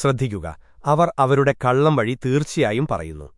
ശ്രദ്ധിക്കുക. അവർ അവരുടെ കള്ളം വഴി തീർച്ചയായും പറയുന്നു.